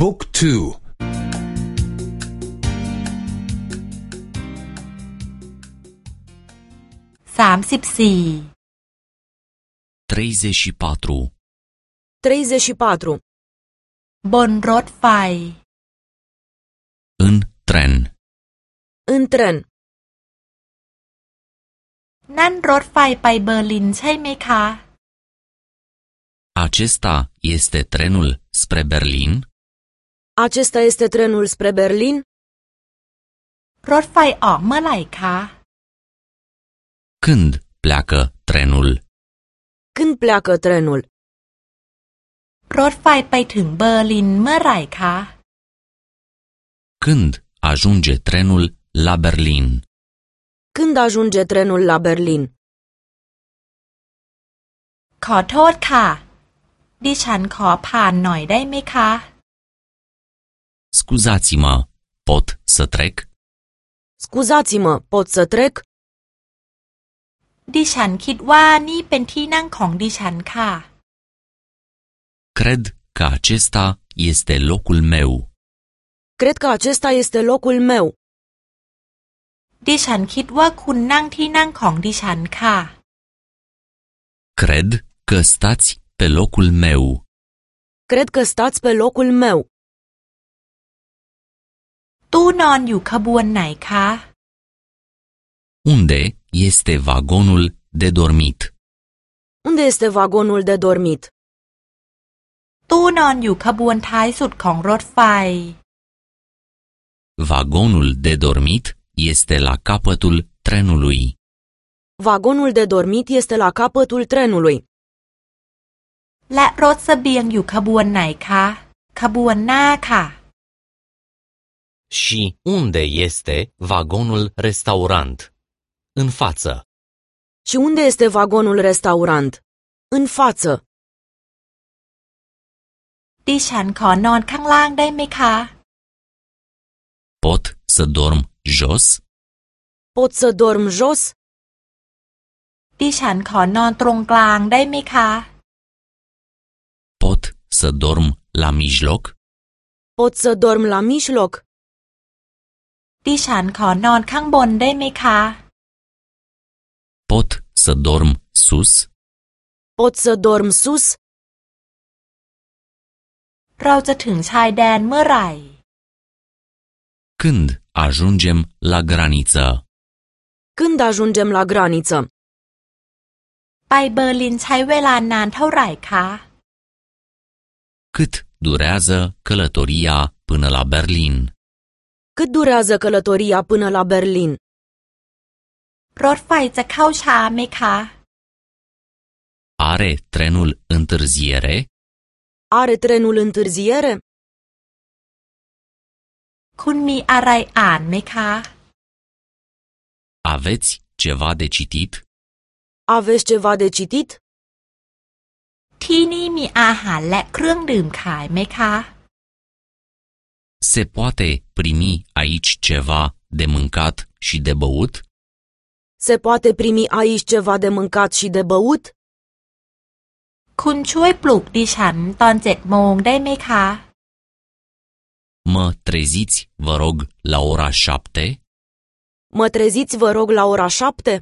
บุ๊กทูสามสิบสี่ 34 34. บนรถไฟ În tren. În tren. นั่นรถไฟไปเบอร์ลินใช่ไหมคะ Acesta este trenul spre Berlin? Acesta este trenul spre Berlin? รถไฟออกเมื่อไหร่คะ Când pleacă trenul? Când pleacă trenul? รถไฟไปถึงเบอร์ลินเมื่อไหร่คะ Când ajunge trenul la Berlin? Când ajunge trenul la Berlin? ขอโทษค่ะ ดิฉันขอผ่านหน่อยได้ไหมคะ Scuzați-mă, pot să trec? Scuzați-mă, pot să trec? ดิฉันคิดว่านี่เป็นที่นั่งของดิฉันค่ะ Cred că acesta este locul meu. Cred că acesta este locul meu. ดิฉันคิดว่าคุณนั่งที่นั่งของดิฉันค่ะ Cred că stați pe locul meu. Cred că stați pe locul meu. ตู้นอนอยู่ขบวนไหนคะ Unde este vagonul de dormit? Unde este vagonul de dormit? ตู้นอนอยู่ขบวนท้ายสุดของรถไฟ Vagonul de dormit este la capătul trenului. Vagonul de dormit este la capătul trenului. และรถเสบียงอยู่ขบวนไหนคะ ขบวนหน้าค่ะ Și unde este vagonul restaurant? În față. Și unde este vagonul restaurant? În față. ดิฉันขอนอนข้างล่างได้ไหมคะ Pot să dorm jos? Pot să dorm jos? ดิฉันขอนอนตรงกลางได้ไหมคะ Pot să dorm la mijloc? Pot să dorm la mijloc? ดิฉันขอนอนข้างบนได้ไหมคะ Pot să dorm sus? Pot să dorm sus? เราจะถึงชายแดนเมื่อไหร่ Când ajungem la graniță? Când ajungem la graniță? ไปเบอร์ลินใช้เวลานานเท่าไหร่คะ Cât durează călătoria până la Berlin? Cât durează călătoria până la Berlin? รถไฟจะเข้าช้าไหมคะ Are trenul întârziere? Are trenul întârziere? คุณมีอะไรอ่านไหมคะ Aveți ceva de citit? Aveți ceva de citit? ที่นี่มีอาหารและเครื่องดื่มขายไหมคะ Se poate primi aici ceva de mâncat și de băut? Se poate primi aici ceva de mâncat și de băut? คุณช่วยปลุกดิฉันตอนเจ็ดโมงได้ไหมคะ Mă treziți, vă rog, la ora șapte? Mă treziți, vă rog, la ora șapte?